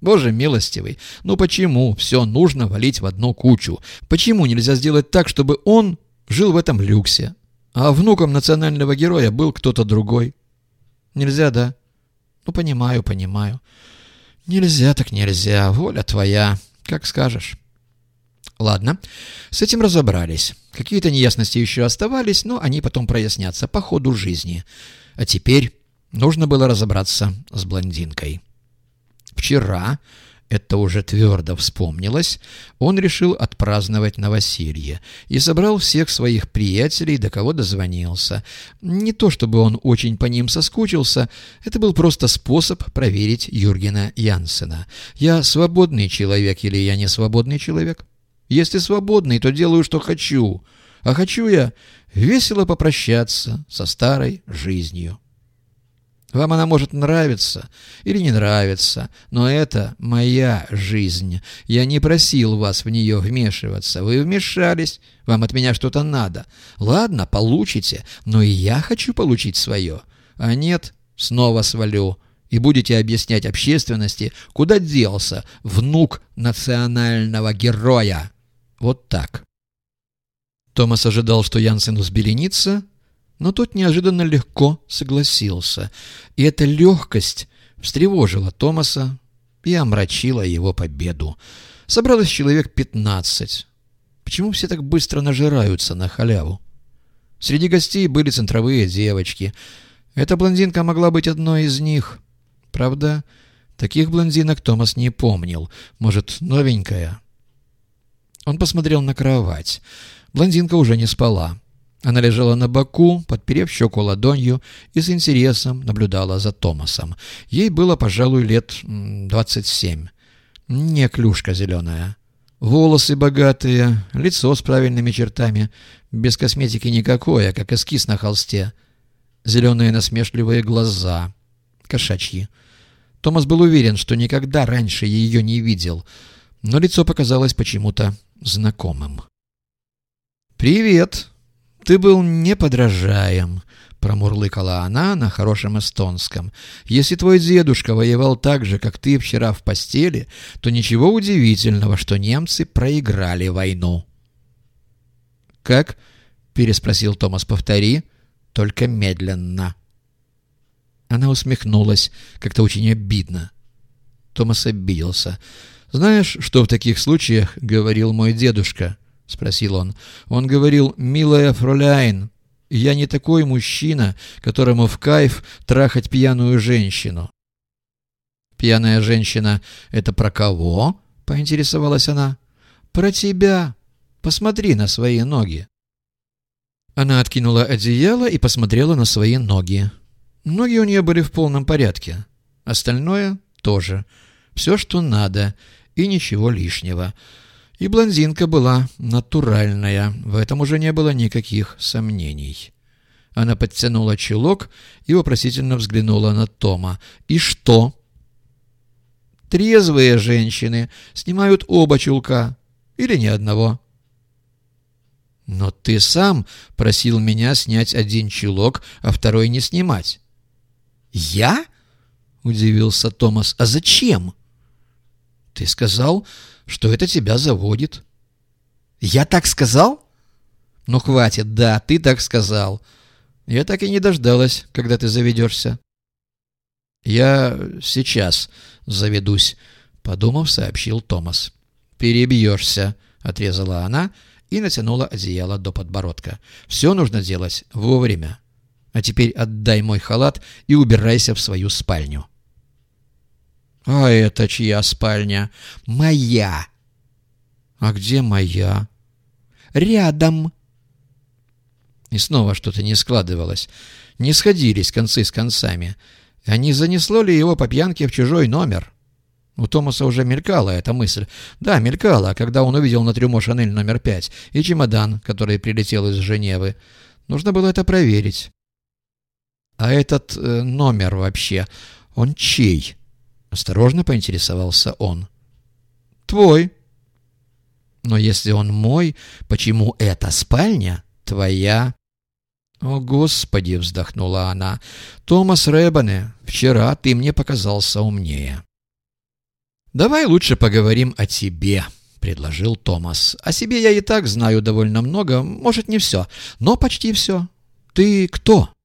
Боже милостивый, ну почему все нужно валить в одну кучу? Почему нельзя сделать так, чтобы он жил в этом люксе, а внуком национального героя был кто-то другой? Нельзя, да? Ну, понимаю, понимаю. Нельзя так нельзя, воля твоя, как скажешь. Ладно, с этим разобрались. Какие-то неясности еще оставались, но они потом прояснятся по ходу жизни. А теперь нужно было разобраться с блондинкой. Вчера, это уже твердо вспомнилось, он решил отпраздновать новоселье и собрал всех своих приятелей, до кого дозвонился. Не то чтобы он очень по ним соскучился, это был просто способ проверить Юргена Янсена. «Я свободный человек или я не свободный человек?» «Если свободный, то делаю, что хочу, а хочу я весело попрощаться со старой жизнью». Вам она может нравиться или не нравиться, но это моя жизнь. Я не просил вас в нее вмешиваться. Вы вмешались. Вам от меня что-то надо. Ладно, получите, но и я хочу получить свое. А нет, снова свалю. И будете объяснять общественности, куда делся внук национального героя. Вот так. Томас ожидал, что Янсен взбеленится, но тот неожиданно легко согласился, и эта легкость встревожила Томаса и омрачила его победу. Собралось человек пятнадцать. Почему все так быстро нажираются на халяву? Среди гостей были центровые девочки. Эта блондинка могла быть одной из них. Правда, таких блондинок Томас не помнил. Может, новенькая? Он посмотрел на кровать. Блондинка уже не спала. Она лежала на боку, подперев щеку ладонью и с интересом наблюдала за Томасом. Ей было, пожалуй, лет двадцать семь. Не клюшка зеленая. Волосы богатые, лицо с правильными чертами, без косметики никакой, а как эскиз на холсте. Зеленые насмешливые глаза, кошачьи. Томас был уверен, что никогда раньше ее не видел, но лицо показалось почему-то знакомым. «Привет!» «Ты был неподражаем», — промурлыкала она на хорошем эстонском. «Если твой дедушка воевал так же, как ты вчера в постели, то ничего удивительного, что немцы проиграли войну». «Как?» — переспросил Томас. «Повтори, только медленно». Она усмехнулась, как-то очень обидно. Томас обиделся. «Знаешь, что в таких случаях говорил мой дедушка?» — спросил он. Он говорил, «Милая фроляйн, я не такой мужчина, которому в кайф трахать пьяную женщину». «Пьяная женщина — это про кого?» — поинтересовалась она. «Про тебя. Посмотри на свои ноги». Она откинула одеяло и посмотрела на свои ноги. Ноги у нее были в полном порядке. Остальное тоже. Все, что надо, и ничего лишнего. И блондинка была натуральная, в этом уже не было никаких сомнений. Она подтянула чулок и вопросительно взглянула на Тома. «И что?» «Трезвые женщины снимают оба чулка. Или ни одного». «Но ты сам просил меня снять один чулок, а второй не снимать». «Я?» — удивился Томас. «А зачем?» «Ты сказал, что это тебя заводит». «Я так сказал?» «Ну, хватит, да, ты так сказал. Я так и не дождалась, когда ты заведешься». «Я сейчас заведусь», — подумав, сообщил Томас. «Перебьешься», — отрезала она и натянула одеяло до подбородка. «Все нужно делать вовремя. А теперь отдай мой халат и убирайся в свою спальню». «А это чья спальня?» «Моя!» «А где моя?» «Рядом!» И снова что-то не складывалось. Не сходились концы с концами. А не занесло ли его по пьянке в чужой номер? У Томаса уже мелькала эта мысль. Да, мелькала, когда он увидел на трюмо «Шанель» номер пять и чемодан, который прилетел из Женевы. Нужно было это проверить. А этот э, номер вообще, он чей? Осторожно поинтересовался он. «Твой». «Но если он мой, почему эта спальня твоя?» «О, Господи!» — вздохнула она. «Томас Рэббане, вчера ты мне показался умнее». «Давай лучше поговорим о тебе», — предложил Томас. «О себе я и так знаю довольно много, может, не все, но почти все. Ты кто?»